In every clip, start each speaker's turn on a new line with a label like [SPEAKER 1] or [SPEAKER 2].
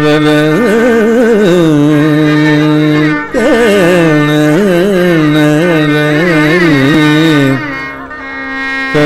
[SPEAKER 1] la la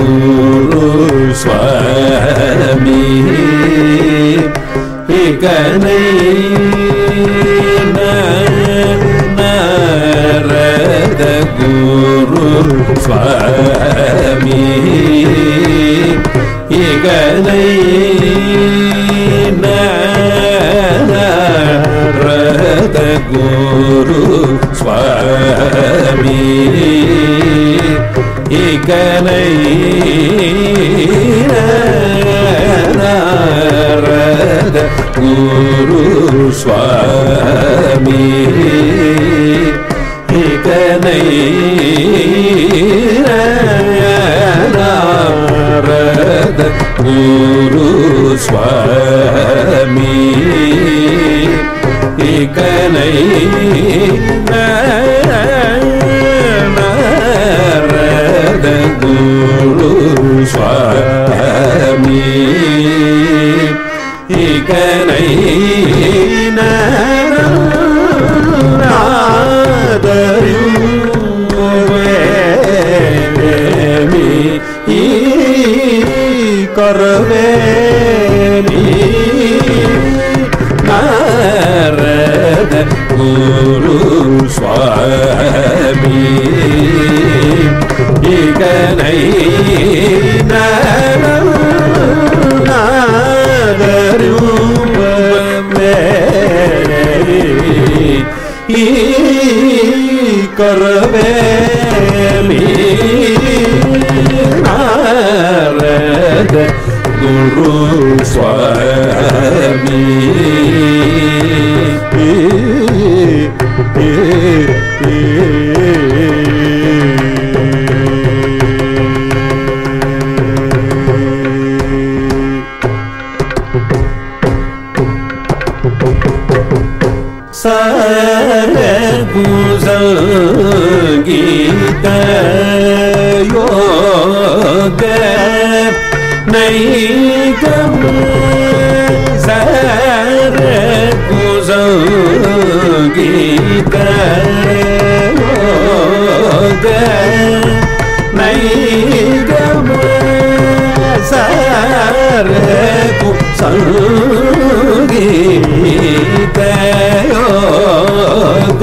[SPEAKER 1] गुरु स्वामी नारद गुरु स्वामी गनै नारद गुरु स्वामी நாரத குரு சுவாமி இக்கனை குரு சுவாமி. करवे नारद गुरु स्वामी ए, ए, ए, ए, ए, கீத யோக நைகம் சர குசங்கீத யோக நைகம சர குசங்கீத யோக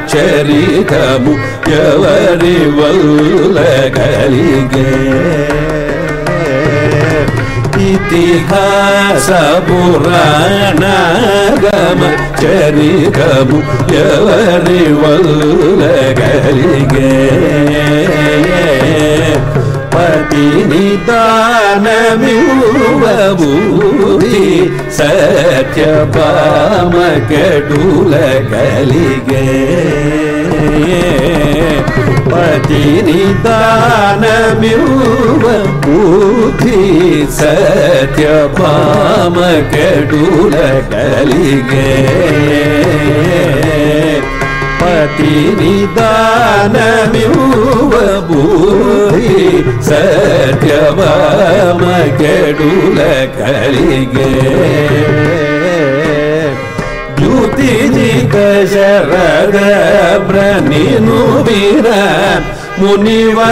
[SPEAKER 1] ఇతిహాసమురాణగమచరితము ఎవరి వల్ల కలిగే ಇತಿಹಾಸ ಪುರಾಣಗಮಚರಿತಮು ಯವರಿವಲ್ಲಗಲಿಗೆ ಪತಿನಿದಾನಮಿರುವಭೂತಿ ഗണപതി നിദാനമിഴുവൂതി സത്യപാമകടുലകലിഗേ പതി നിദാനമിഴുവ ബുദ്ധി സത്യപാമകടുലകലിഗേ గతి నిదానమివ్వబూది సత్యమగడుల కలిగే జ్యోతి జిత శరద ప్రనిను వీర మునివరులకవరు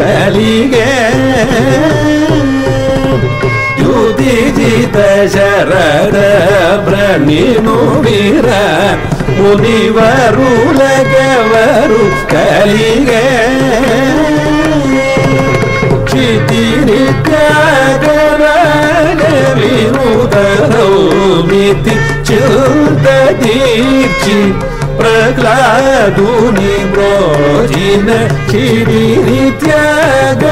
[SPEAKER 1] కలిగే. జ్యోతి జిత శరద ಬ್ರಣಿನು ವೀರ ಮುನಿವರು ಲಗವರು ಕಲಿಗೆ ಕ್ಷಿತಿರಿ ತ್ಯಾಗವಿರುದರೌ ಮಿತಿ ಚಿಲ್ತ ದೀಕ್ಷಿ ಪ್ರಹ್ಲಾದುನಿ ಬ್ರೋಜಿನ ಕ್ಷಿರಿರಿ ತ್ಯಾಗವಿರುದರೌ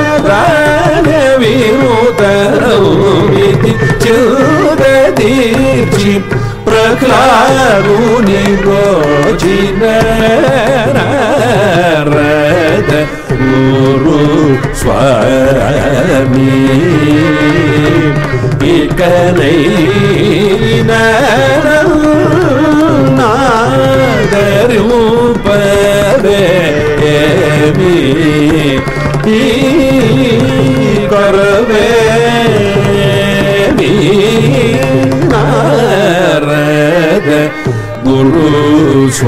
[SPEAKER 1] ಮಿತಿ ಚಿಲ್ತ ದೀಕ್ಷಿ laruni rojine rada guru swami ikanai நாதரூபரே கரவே நீ de guruç